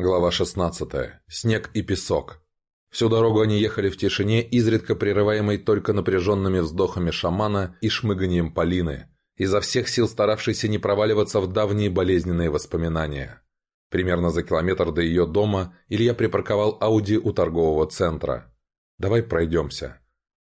Глава 16. Снег и песок. Всю дорогу они ехали в тишине, изредка прерываемой только напряженными вздохами шамана и шмыганием Полины, изо всех сил старавшейся не проваливаться в давние болезненные воспоминания. Примерно за километр до ее дома Илья припарковал Ауди у торгового центра. «Давай пройдемся».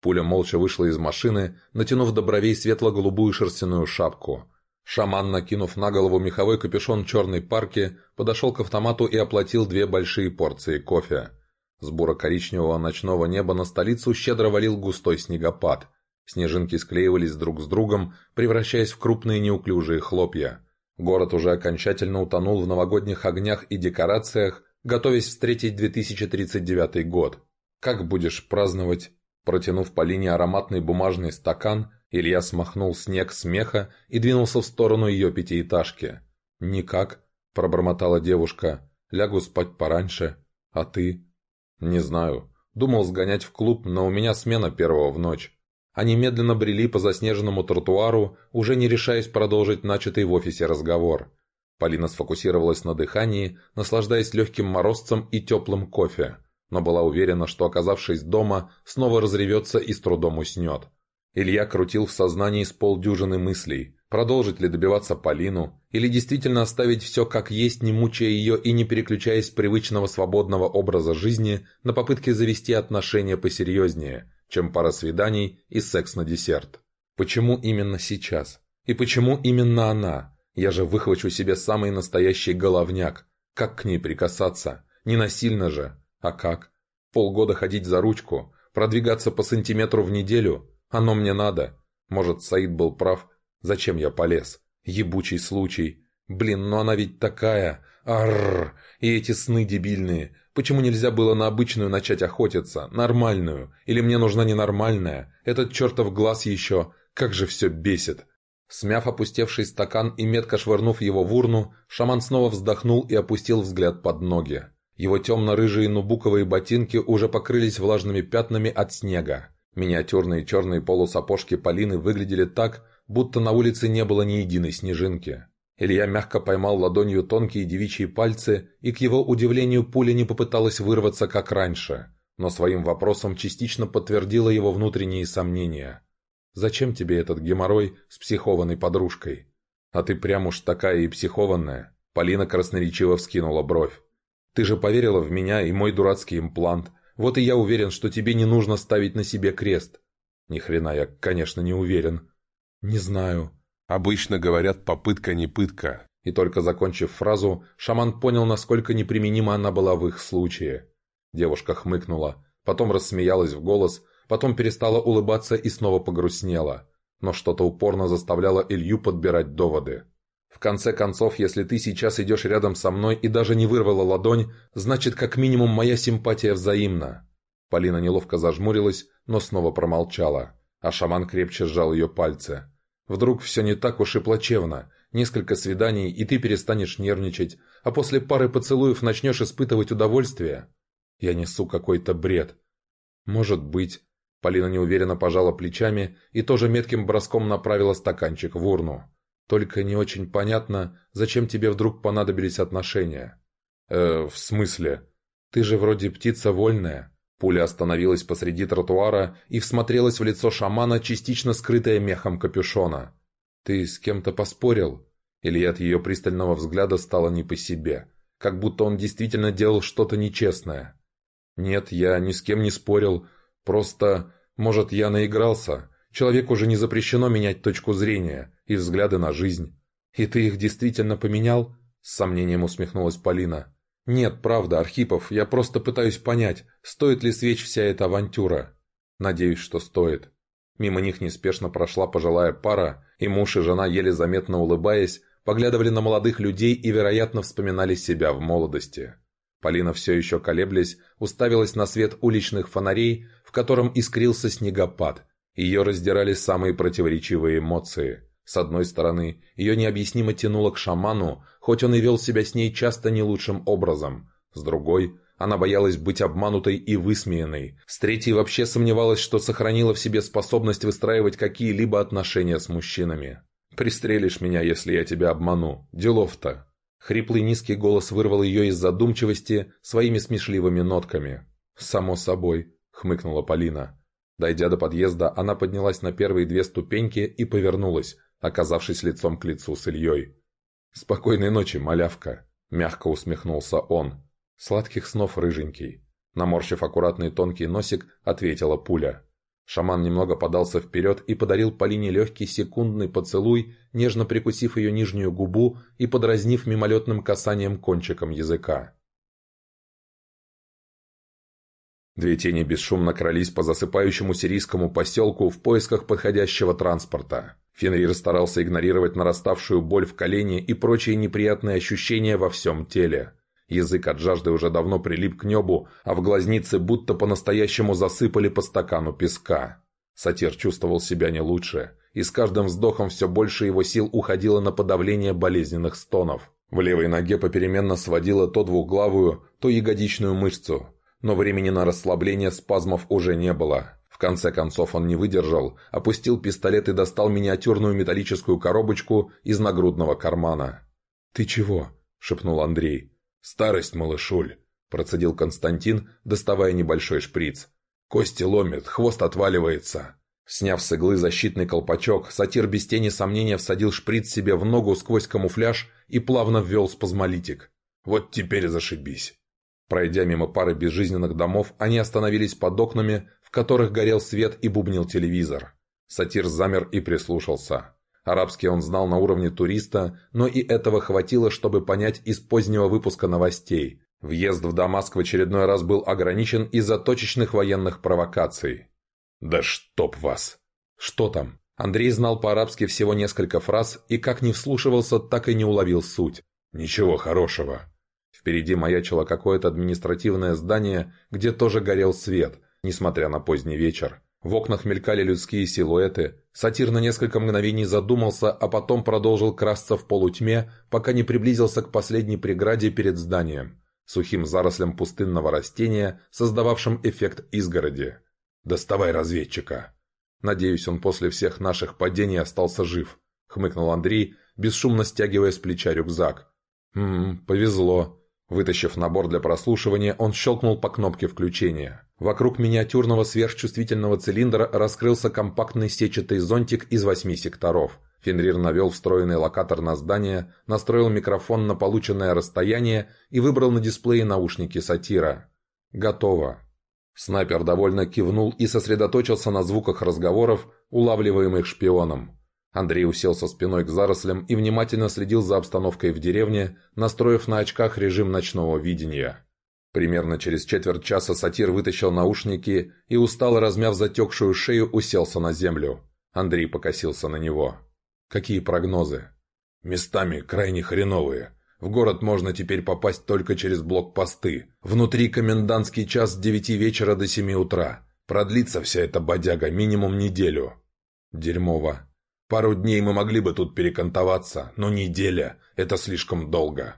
Пуля молча вышла из машины, натянув до бровей светло-голубую шерстяную шапку – Шаман, накинув на голову меховой капюшон черной парки, подошел к автомату и оплатил две большие порции кофе. С буро-коричневого ночного неба на столицу щедро валил густой снегопад. Снежинки склеивались друг с другом, превращаясь в крупные неуклюжие хлопья. Город уже окончательно утонул в новогодних огнях и декорациях, готовясь встретить 2039 год. «Как будешь праздновать?» Протянув по линии ароматный бумажный стакан, Илья смахнул снег с меха и двинулся в сторону ее пятиэтажки. «Никак», — пробормотала девушка. «Лягу спать пораньше. А ты?» «Не знаю. Думал сгонять в клуб, но у меня смена первого в ночь». Они медленно брели по заснеженному тротуару, уже не решаясь продолжить начатый в офисе разговор. Полина сфокусировалась на дыхании, наслаждаясь легким морозцем и теплым кофе, но была уверена, что, оказавшись дома, снова разревется и с трудом уснет. Илья крутил в сознании с полдюжины мыслей. Продолжить ли добиваться Полину, или действительно оставить все как есть, не мучая ее и не переключаясь с привычного свободного образа жизни на попытки завести отношения посерьезнее, чем пара свиданий и секс на десерт. Почему именно сейчас? И почему именно она? Я же выхвачу себе самый настоящий головняк. Как к ней прикасаться? Не насильно же. А как? Полгода ходить за ручку, продвигаться по сантиметру в неделю, оно мне надо. Может, Саид был прав. Зачем я полез? Ебучий случай. Блин, ну она ведь такая. Арррр. И эти сны дебильные. Почему нельзя было на обычную начать охотиться? Нормальную. Или мне нужна ненормальная? Этот чертов глаз еще. Как же все бесит. Смяв опустевший стакан и метко швырнув его в урну, шаман снова вздохнул и опустил взгляд под ноги. Его темно-рыжие нубуковые ботинки уже покрылись влажными пятнами от снега. Миниатюрные черные полусапожки Полины выглядели так, будто на улице не было ни единой снежинки. Илья мягко поймал ладонью тонкие девичьи пальцы, и к его удивлению пуля не попыталась вырваться, как раньше, но своим вопросом частично подтвердила его внутренние сомнения. «Зачем тебе этот геморрой с психованной подружкой?» «А ты прям уж такая и психованная», — Полина красноречиво вскинула бровь. «Ты же поверила в меня и мой дурацкий имплант, вот и я уверен, что тебе не нужно ставить на себе крест. Ни хрена я, конечно, не уверен. Не знаю. Обычно говорят «попытка не пытка». И только закончив фразу, шаман понял, насколько неприменима она была в их случае. Девушка хмыкнула, потом рассмеялась в голос, потом перестала улыбаться и снова погрустнела. Но что-то упорно заставляло Илью подбирать доводы. В конце концов, если ты сейчас идешь рядом со мной и даже не вырвала ладонь, значит, как минимум, моя симпатия взаимна». Полина неловко зажмурилась, но снова промолчала, а шаман крепче сжал ее пальцы. «Вдруг все не так уж и плачевно. Несколько свиданий, и ты перестанешь нервничать, а после пары поцелуев начнешь испытывать удовольствие?» «Я несу какой-то бред». «Может быть». Полина неуверенно пожала плечами и тоже метким броском направила стаканчик в урну. Только не очень понятно, зачем тебе вдруг понадобились отношения. Э, в смысле? Ты же вроде птица вольная. Пуля остановилась посреди тротуара и всмотрелась в лицо шамана, частично скрытое мехом капюшона. «Ты с кем-то поспорил?» Или от ее пристального взгляда стало не по себе, как будто он действительно делал что-то нечестное. «Нет, я ни с кем не спорил, просто, может, я наигрался. Человеку же не запрещено менять точку зрения и взгляды на жизнь. И ты их действительно поменял?» С сомнением усмехнулась Полина. «Нет, правда, Архипов, я просто пытаюсь понять, стоит ли свеч вся эта авантюра. Надеюсь, что стоит». Мимо них неспешно прошла пожилая пара, и муж и жена, еле заметно улыбаясь, поглядывали на молодых людей и, вероятно, вспоминали себя в молодости. Полина все еще колеблясь, уставилась на свет уличных фонарей, в котором искрился снегопад, ее раздирали самые противоречивые эмоции. С одной стороны, ее необъяснимо тянуло к шаману, хоть он и вел себя с ней часто не лучшим образом. С другой, она боялась быть обманутой и высмеянной. С третьей вообще сомневалась, что сохранила в себе способность выстраивать какие-либо отношения с мужчинами. «Пристрелишь меня, если я тебя обману. Делов-то». Хриплый низкий голос вырвал ее из задумчивости своими смешливыми нотками. «Само собой», — хмыкнула Полина. Дойдя до подъезда, она поднялась на первые две ступеньки и повернулась, оказавшись лицом к лицу с Ильей. «Спокойной ночи, малявка», — мягко усмехнулся он. «Сладких снов, рыженький». Наморщив аккуратный тонкий носик, ответила пуля. Шаман немного подался вперед и подарил Полине легкий секундный поцелуй, нежно прикусив ее нижнюю губу и подразнив мимолетным касанием кончиком языка. Две тени бесшумно крались по засыпающему сирийскому поселку в поисках подходящего транспорта. Фенрир старался игнорировать нараставшую боль в колене и прочие неприятные ощущения во всем теле. Язык от жажды уже давно прилип к небу, а в глазнице будто по-настоящему засыпали по стакану песка. Сатир чувствовал себя не лучше, и с каждым вздохом все больше его сил уходило на подавление болезненных стонов. В левой ноге попеременно сводило то двуглавую, то ягодичную мышцу, но времени на расслабление спазмов уже не было. В конце концов он не выдержал, опустил пистолет и достал миниатюрную металлическую коробочку из нагрудного кармана. «Ты чего?» – шепнул Андрей. «Старость, малышуль», – процедил Константин, доставая небольшой шприц. «Кости ломит, хвост отваливается». Сняв с иглы защитный колпачок, сатир без тени сомнения всадил шприц себе в ногу сквозь камуфляж и плавно ввел спазмолитик. «Вот теперь зашибись». Пройдя мимо пары безжизненных домов, они остановились под окнами, в которых горел свет и бубнил телевизор. Сатир замер и прислушался. Арабский он знал на уровне туриста, но и этого хватило, чтобы понять из позднего выпуска новостей. Въезд в Дамаск в очередной раз был ограничен из-за точечных военных провокаций. «Да чтоб вас!» «Что там?» Андрей знал по-арабски всего несколько фраз и как не вслушивался, так и не уловил суть. «Ничего хорошего». Впереди маячило какое-то административное здание, где тоже горел свет, несмотря на поздний вечер. В окнах мелькали людские силуэты. Сатир на несколько мгновений задумался, а потом продолжил красться в полутьме, пока не приблизился к последней преграде перед зданием, сухим зарослям пустынного растения, создававшим эффект изгороди. «Доставай разведчика!» «Надеюсь, он после всех наших падений остался жив», — хмыкнул Андрей, бесшумно стягивая с плеча рюкзак. «Ммм, повезло». Вытащив набор для прослушивания, он щелкнул по кнопке включения. Вокруг миниатюрного сверхчувствительного цилиндра раскрылся компактный сетчатый зонтик из восьми секторов. Фенрир навел встроенный локатор на здание, настроил микрофон на полученное расстояние и выбрал на дисплее наушники сатира. «Готово». Снайпер довольно кивнул и сосредоточился на звуках разговоров, улавливаемых шпионом. Андрей уселся спиной к зарослям и внимательно следил за обстановкой в деревне, настроив на очках режим ночного видения. Примерно через четверть часа сатир вытащил наушники и, устало размяв затекшую шею, уселся на землю. Андрей покосился на него. «Какие прогнозы?» «Местами крайне хреновые. В город можно теперь попасть только через блокпосты. Внутри комендантский час с девяти вечера до семи утра. Продлится вся эта бодяга минимум неделю». «Дерьмово», Пару дней мы могли бы тут перекантоваться, но неделя – это слишком долго.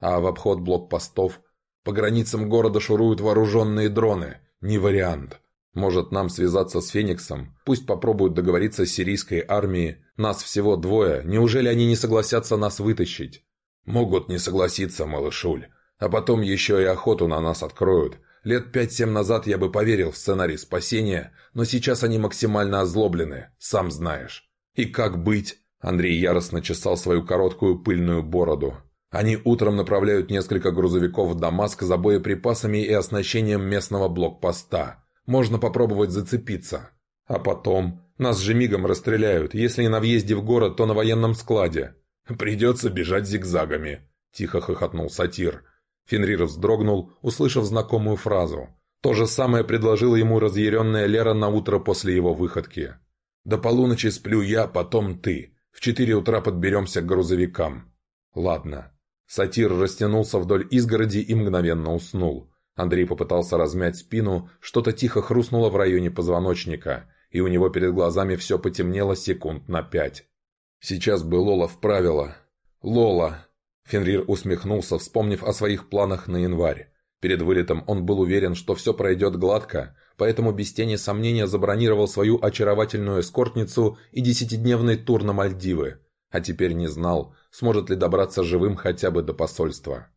А в обход блокпостов по границам города шуруют вооруженные дроны. Не вариант. Может, нам связаться с Фениксом? Пусть попробуют договориться с сирийской армией. Нас всего двое. Неужели они не согласятся нас вытащить? Могут не согласиться, малышуль. А потом еще и охоту на нас откроют. Лет пять-семь назад я бы поверил в сценарий спасения, но сейчас они максимально озлоблены, сам знаешь. И как быть? Андрей яростно чесал свою короткую пыльную бороду. Они утром направляют несколько грузовиков в Дамаск за боеприпасами и оснащением местного блокпоста. Можно попробовать зацепиться. А потом... Нас же мигом расстреляют, если не на въезде в город, то на военном складе. Придется бежать зигзагами, тихо хохотнул сатир. Фенрир вздрогнул, услышав знакомую фразу. То же самое предложила ему разъяренная Лера на утро после его выходки. «До полуночи сплю я, потом ты. В четыре утра подберемся к грузовикам». «Ладно». Сатир растянулся вдоль изгороди и мгновенно уснул. Андрей попытался размять спину, что-то тихо хрустнуло в районе позвоночника, и у него перед глазами все потемнело секунд на пять. «Сейчас бы Лола вправила». «Лола!» Фенрир усмехнулся, вспомнив о своих планах на январь. Перед вылетом он был уверен, что все пройдет гладко, поэтому без тени сомнения забронировал свою очаровательную эскортницу и десятидневный тур на Мальдивы. А теперь не знал, сможет ли добраться живым хотя бы до посольства.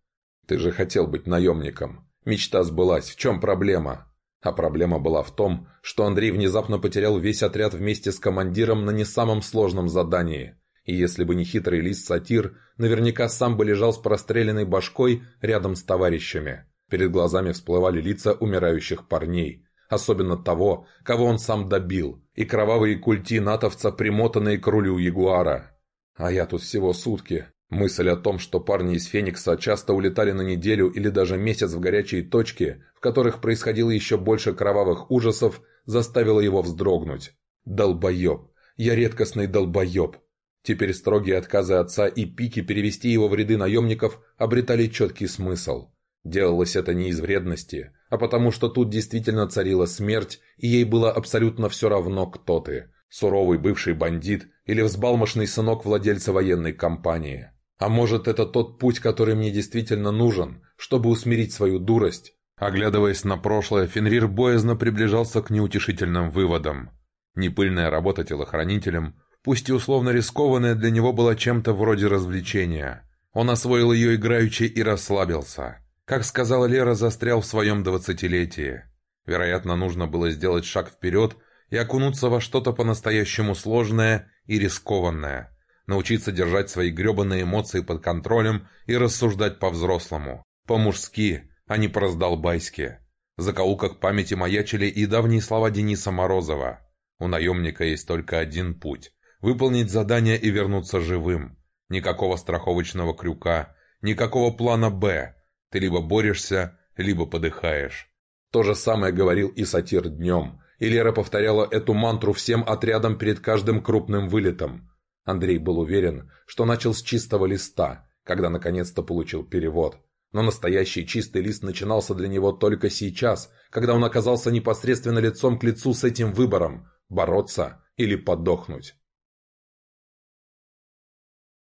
«Ты же хотел быть наемником. Мечта сбылась. В чем проблема?» А проблема была в том, что Андрей внезапно потерял весь отряд вместе с командиром на не самом сложном задании. И если бы не хитрый лист-сатир, наверняка сам бы лежал с простреленной башкой рядом с товарищами. Перед глазами всплывали лица умирающих парней. Особенно того, кого он сам добил. И кровавые культи натовца, примотанные к рулю Ягуара. А я тут всего сутки. Мысль о том, что парни из Феникса часто улетали на неделю или даже месяц в горячие точки, в которых происходило еще больше кровавых ужасов, заставила его вздрогнуть. Долбоеб. Я редкостный долбоеб. Теперь строгие отказы отца и пики перевести его в ряды наемников обретали четкий смысл. Делалось это не из вредности, а потому что тут действительно царила смерть, и ей было абсолютно все равно, кто ты. Суровый бывший бандит или взбалмошный сынок владельца военной компании. А может, это тот путь, который мне действительно нужен, чтобы усмирить свою дурость? Оглядываясь на прошлое, Фенрир боязно приближался к неутешительным выводам. Непыльная работа телохранителем, пусть и условно рискованная, для него была чем-то вроде развлечения. Он освоил ее играючи и расслабился. Как сказала Лера, застрял в своем двадцатилетии. Вероятно, нужно было сделать шаг вперед и окунуться во что-то по-настоящему сложное и рискованное – научиться держать свои гребаные эмоции под контролем и рассуждать по-взрослому, по-мужски, а не по-раздолбайски. В закоулках памяти маячили и давние слова Дениса Морозова. У наемника есть только один путь – выполнить задание и вернуться живым. Никакого страховочного крюка, никакого плана «Б». Ты либо борешься, либо подыхаешь. То же самое говорил и сатир днем, и Лера повторяла эту мантру всем отрядам перед каждым крупным вылетом. Андрей был уверен, что начал с чистого листа, когда наконец-то получил перевод. Но настоящий чистый лист начинался для него только сейчас, когда он оказался непосредственно лицом к лицу с этим выбором – бороться или подохнуть.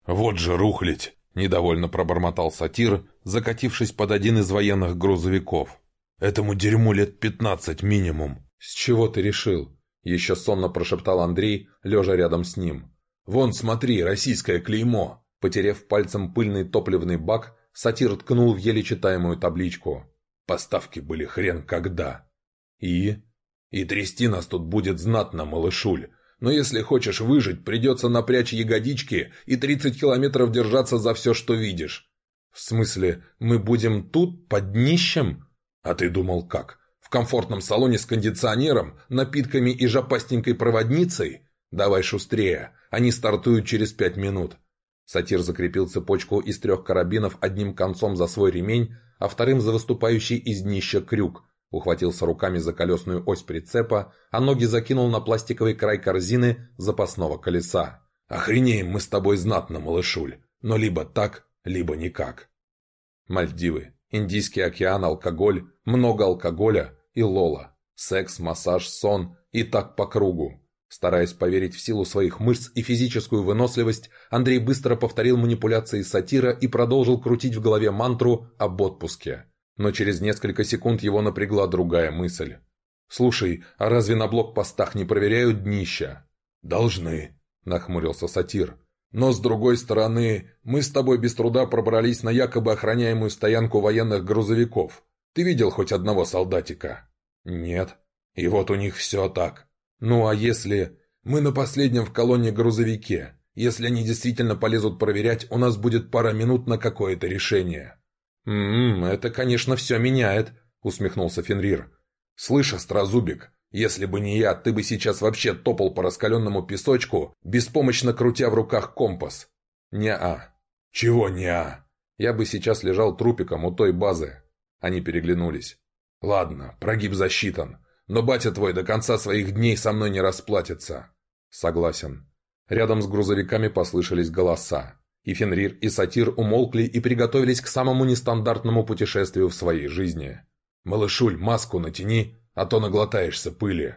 «Вот же рухлить!» – недовольно пробормотал сатир, закатившись под один из военных грузовиков. «Этому дерьму лет пятнадцать минимум». «С чего ты решил?» – еще сонно прошептал Андрей, лежа рядом с ним. «Вон, смотри, российское клеймо!» Потерев пальцем пыльный топливный бак, сатир ткнул в еле читаемую табличку. Поставки были хрен когда. «И?» «И трясти нас тут будет знатно, малышуль. Но если хочешь выжить, придется напрячь ягодички и 30 километров держаться за все, что видишь». «В смысле, мы будем тут, под днищем?» «А ты думал как? В комфортном салоне с кондиционером, напитками и жопастенькой проводницей?» «Давай шустрее, они стартуют через пять минут». Сатир закрепил цепочку из трех карабинов одним концом за свой ремень, а вторым за выступающий из днища крюк, ухватился руками за колесную ось прицепа, а ноги закинул на пластиковый край корзины запасного колеса. «Охренеем мы с тобой знатно, малышуль, но либо так, либо никак». Мальдивы, Индийский океан, алкоголь, много алкоголя и лола. Секс, массаж, сон и так по кругу. Стараясь поверить в силу своих мышц и физическую выносливость, Андрей быстро повторил манипуляции сатира и продолжил крутить в голове мантру об отпуске. Но через несколько секунд его напрягла другая мысль. «Слушай, а разве на блокпостах не проверяют днища?» «Должны», — нахмурился сатир. «Но с другой стороны, мы с тобой без труда пробрались на якобы охраняемую стоянку военных грузовиков. Ты видел хоть одного солдатика?» «Нет». «И вот у них все так. Ну а если... Мы на последнем в колонне грузовике. Если они действительно полезут проверять, у нас будет пара минут на какое-то решение». «Ммм, это, конечно, все меняет», — усмехнулся Фенрир. «Слышь, Острозубик, если бы не я, ты бы сейчас вообще топал по раскаленному песочку, беспомощно крутя в руках компас». «Не-а». «Чего не-а?» «Я бы сейчас лежал трупиком у той базы». Они переглянулись. «Ладно, прогиб засчитан. Но батя твой до конца своих дней со мной не расплатится». «Согласен». Рядом с грузовиками послышались голоса. И Фенрир, и Сатир умолкли и приготовились к самому нестандартному путешествию в своей жизни. «Малышуль, маску натяни, а то наглотаешься пыли».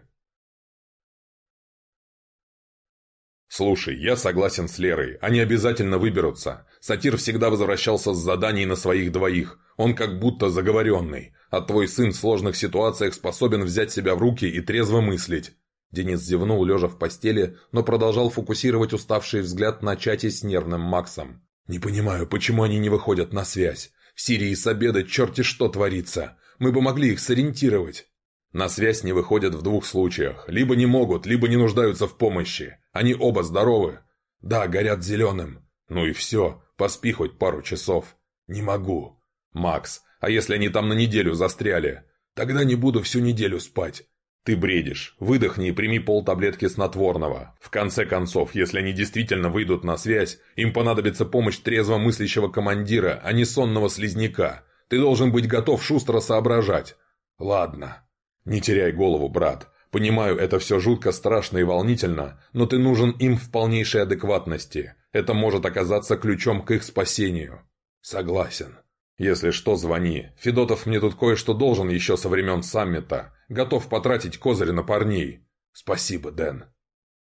«Слушай, я согласен с Лерой. Они обязательно выберутся. Сатир всегда возвращался с заданий на своих двоих. Он как будто заговоренный а твой сын в сложных ситуациях способен взять себя в руки и трезво мыслить». Денис зевнул, лежа в постели, но продолжал фокусировать уставший взгляд на чате с нервным Максом. «Не понимаю, почему они не выходят на связь? В Сирии с обеда черти что творится. Мы бы могли их сориентировать». На связь не выходят в двух случаях. Либо не могут, либо не нуждаются в помощи. Они оба здоровы. Да, горят зеленым. Ну и все, поспи хоть пару часов. Не могу. Макс, а если они там на неделю застряли? Тогда не буду всю неделю спать. Ты бредишь. Выдохни и прими полтаблетки снотворного. В конце концов, если они действительно выйдут на связь, им понадобится помощь трезво мыслящего командира, а не сонного слизняка. Ты должен быть готов шустро соображать. Ладно. «Не теряй голову, брат. Понимаю, это все жутко страшно и волнительно, но ты нужен им в полнейшей адекватности. Это может оказаться ключом к их спасению». «Согласен. Если что, звони. Федотов мне тут кое-что должен еще со времен саммита. Готов потратить козырь на парней». «Спасибо, Дэн».